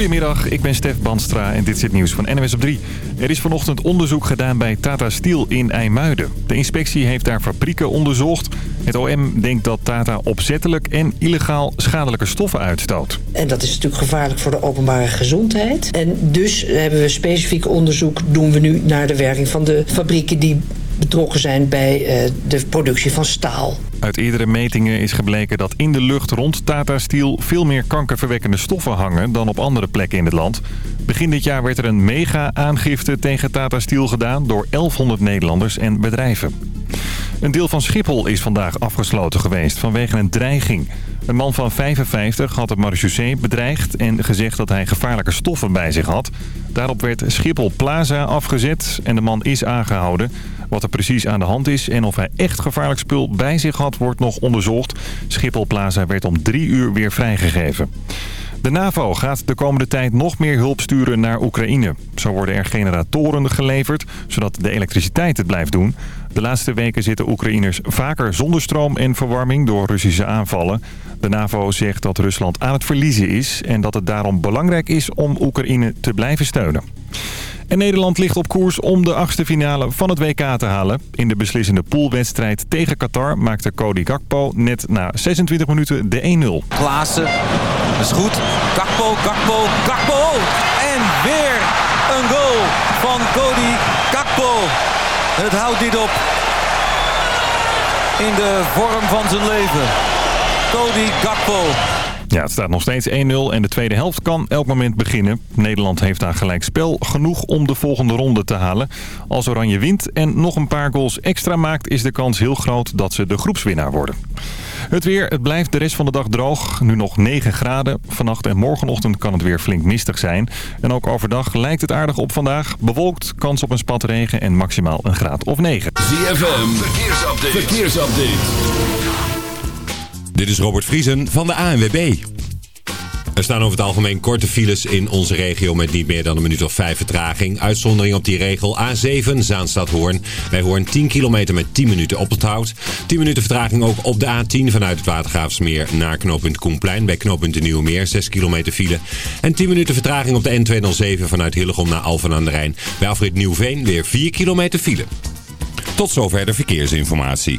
Goedemiddag, ik ben Stef Banstra en dit is het nieuws van NWS op 3. Er is vanochtend onderzoek gedaan bij Tata Steel in IJmuiden. De inspectie heeft daar fabrieken onderzocht. Het OM denkt dat Tata opzettelijk en illegaal schadelijke stoffen uitstoot. En dat is natuurlijk gevaarlijk voor de openbare gezondheid. En dus hebben we specifiek onderzoek doen we nu naar de werking van de fabrieken die betrokken zijn bij eh, de productie van staal. Uit eerdere metingen is gebleken dat in de lucht rond Tata Steel veel meer kankerverwekkende stoffen hangen dan op andere plekken in het land. Begin dit jaar werd er een mega-aangifte tegen Tata Steel gedaan door 1100 Nederlanders en bedrijven. Een deel van Schiphol is vandaag afgesloten geweest vanwege een dreiging. Een man van 55 had het marechaussee bedreigd en gezegd dat hij gevaarlijke stoffen bij zich had. Daarop werd Schiphol Plaza afgezet en de man is aangehouden. Wat er precies aan de hand is en of hij echt gevaarlijk spul bij zich had, wordt nog onderzocht. Schiphol Plaza werd om drie uur weer vrijgegeven. De NAVO gaat de komende tijd nog meer hulp sturen naar Oekraïne. Zo worden er generatoren geleverd, zodat de elektriciteit het blijft doen. De laatste weken zitten Oekraïners vaker zonder stroom en verwarming door Russische aanvallen. De NAVO zegt dat Rusland aan het verliezen is en dat het daarom belangrijk is om Oekraïne te blijven steunen. En Nederland ligt op koers om de achtste finale van het WK te halen. In de beslissende poolwedstrijd tegen Qatar maakte Cody Gakpo net na 26 minuten de 1-0. Klaassen, dat is goed. Gakpo, Gakpo, Gakpo. En weer een goal van Cody Gakpo. Het houdt niet op. In de vorm van zijn leven. Cody Gakpo. Ja, het staat nog steeds 1-0 en de tweede helft kan elk moment beginnen. Nederland heeft daar gelijk spel genoeg om de volgende ronde te halen. Als Oranje wint en nog een paar goals extra maakt... is de kans heel groot dat ze de groepswinnaar worden. Het weer, het blijft de rest van de dag droog. Nu nog 9 graden. Vannacht en morgenochtend kan het weer flink mistig zijn. En ook overdag lijkt het aardig op vandaag. Bewolkt, kans op een spat regen en maximaal een graad of 9. ZFM, verkeersupdate. verkeersupdate. Dit is Robert Vriesen van de ANWB. Er staan over het algemeen korte files in onze regio met niet meer dan een minuut of vijf vertraging. Uitzondering op die regel A7 Zaanstad-Hoorn. Bij Hoorn 10 kilometer met 10 minuten op het hout. 10 minuten vertraging ook op de A10 vanuit het Watergraafsmeer naar knooppunt Koenplein. Bij knooppunt de Nieuwmeer 6 kilometer file. En 10 minuten vertraging op de N207 vanuit Hillegom naar Alphen aan de Rijn. Bij Alfred Nieuwveen weer 4 kilometer file. Tot zover de verkeersinformatie.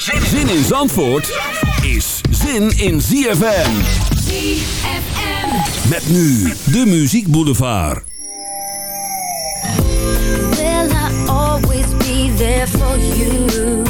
Zin in Zandvoort is zin in ZFM. ZFM. Met nu de Muziek Boulevard. Will I always be there for you?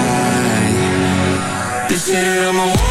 That I'm a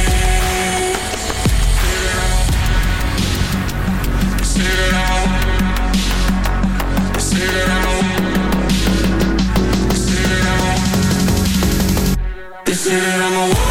A- say that I'm a-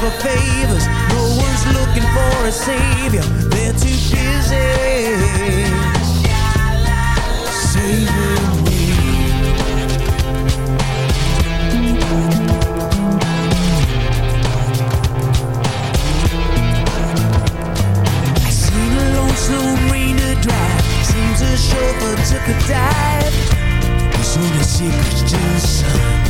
for favors. No one's looking for a savior. They're too busy. Saving me. I seen a lonesome rainer drive. Seems a chauffeur took a dive. He's on a secret to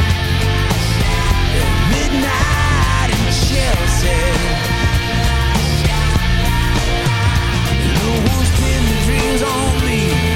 dreams on me.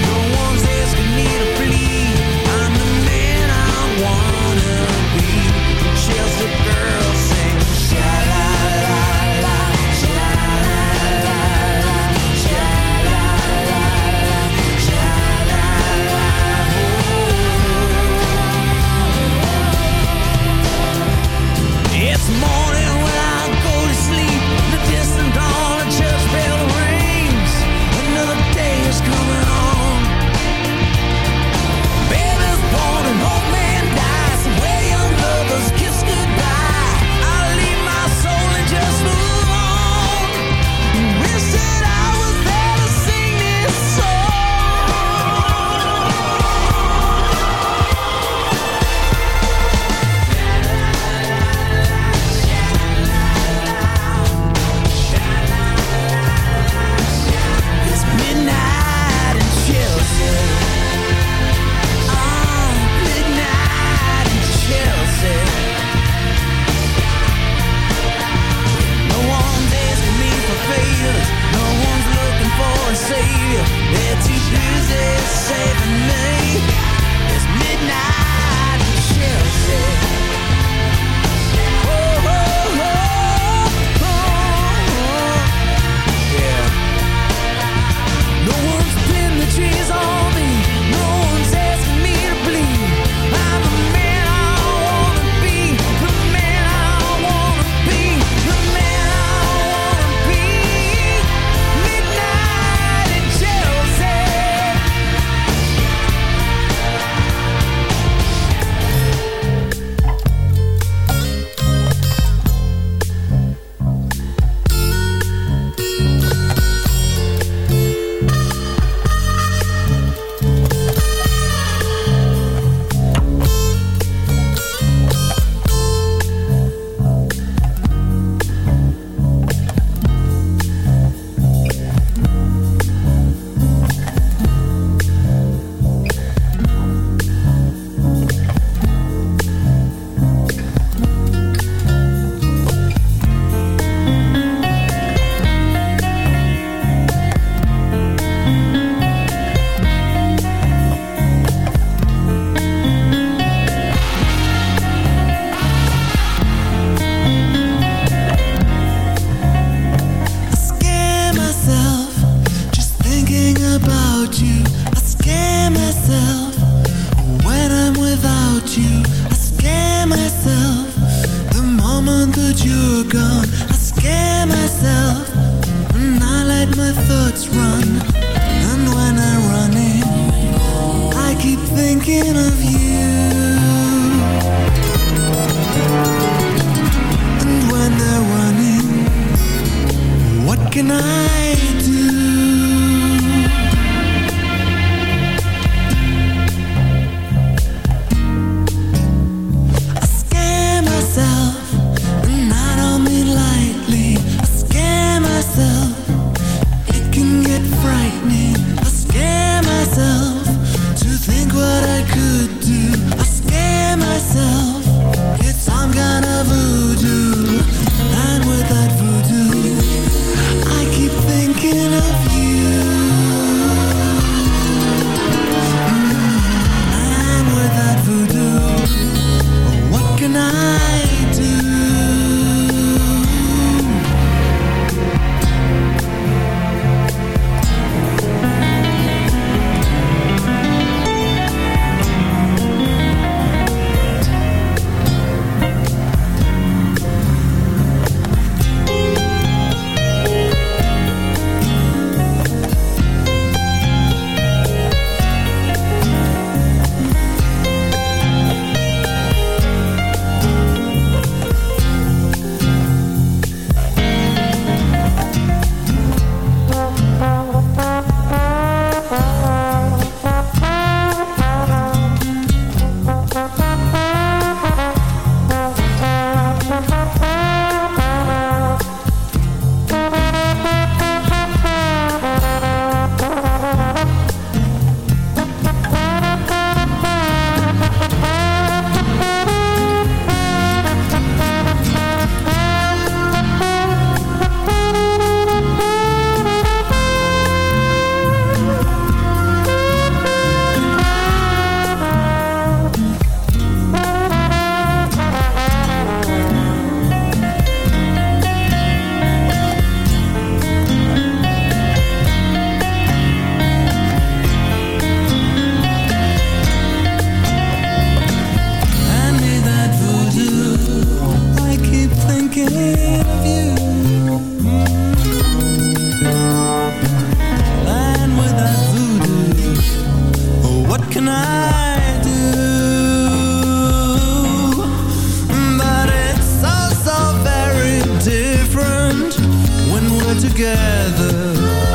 together.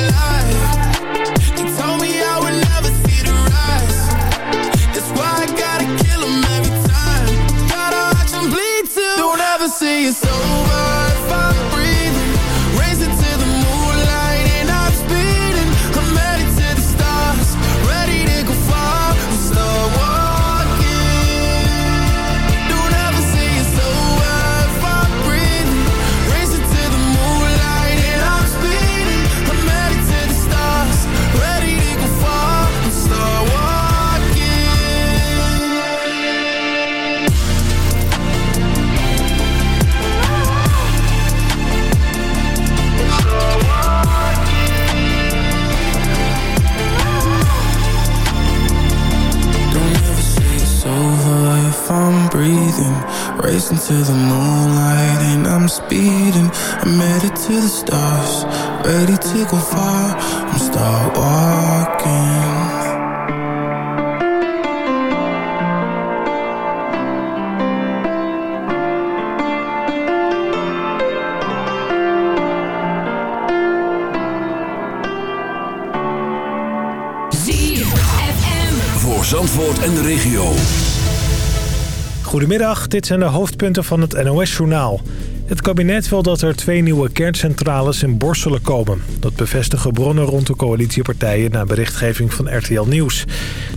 Goedemiddag, dit zijn de hoofdpunten van het NOS-journaal. Het kabinet wil dat er twee nieuwe kerncentrales in Borselen komen. Dat bevestigen bronnen rond de coalitiepartijen na berichtgeving van RTL Nieuws.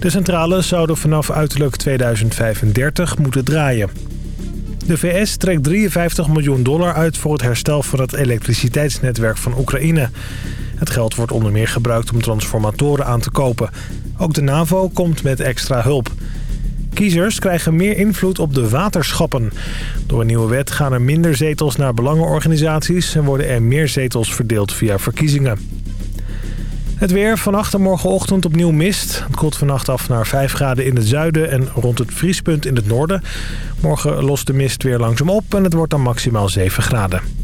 De centrales zouden vanaf uiterlijk 2035 moeten draaien. De VS trekt 53 miljoen dollar uit voor het herstel van het elektriciteitsnetwerk van Oekraïne. Het geld wordt onder meer gebruikt om transformatoren aan te kopen. Ook de NAVO komt met extra hulp. Kiezers krijgen meer invloed op de waterschappen. Door een nieuwe wet gaan er minder zetels naar belangenorganisaties... en worden er meer zetels verdeeld via verkiezingen. Het weer, vannacht en morgenochtend opnieuw mist. Het koelt vannacht af naar 5 graden in het zuiden en rond het vriespunt in het noorden. Morgen lost de mist weer langzaam op en het wordt dan maximaal 7 graden.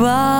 Alone.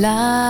Like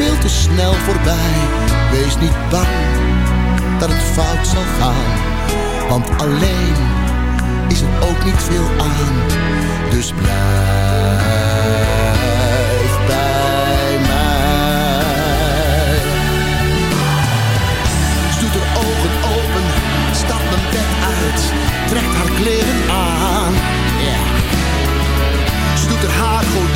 veel te snel voorbij. Wees niet bang dat het fout zal gaan, want alleen is er ook niet veel aan. Dus blijf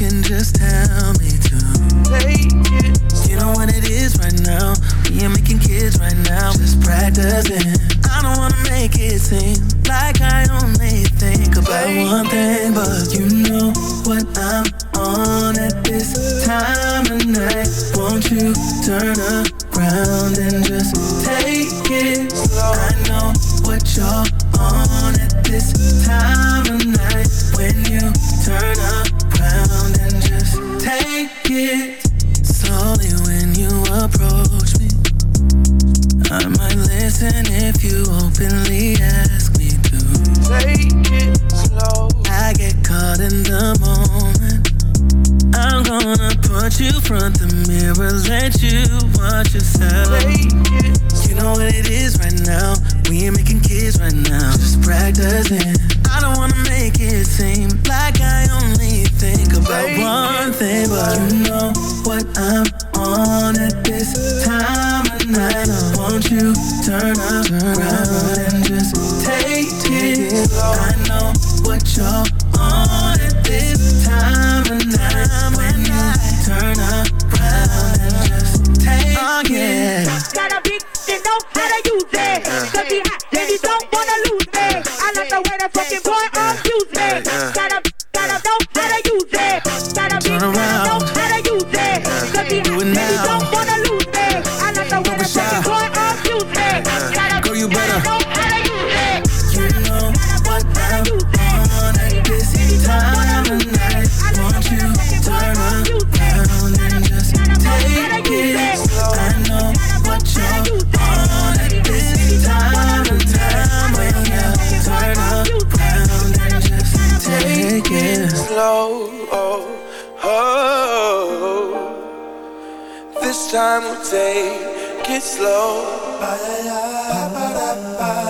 can just tell me to take it. You know what it is right now. We ain't making kids right now. Just practicing. I don't wanna make it seem like I only think about one thing, but you know what I'm time, we'll take it slow. Ba-da-da.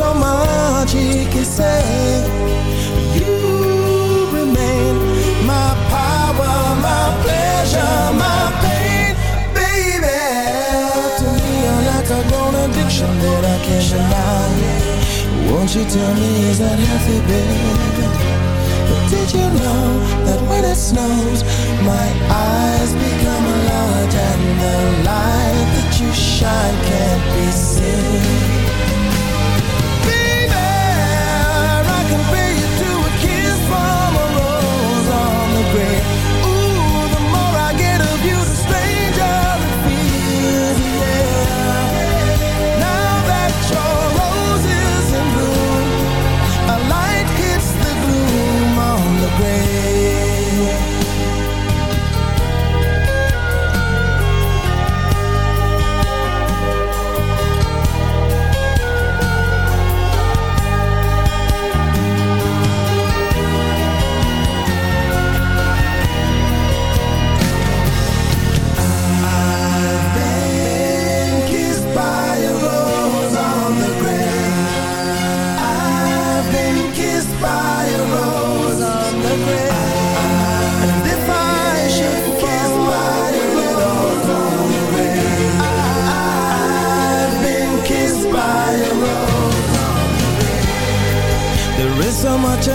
so much he can say. You remain my power, my pleasure, my pain, baby. Talk to me like a grown addiction that I can't deny. Won't you tell me is that healthy, baby? But did you know that when it snows, my eyes become a lot, and the light that you shine can't be seen?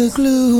the glue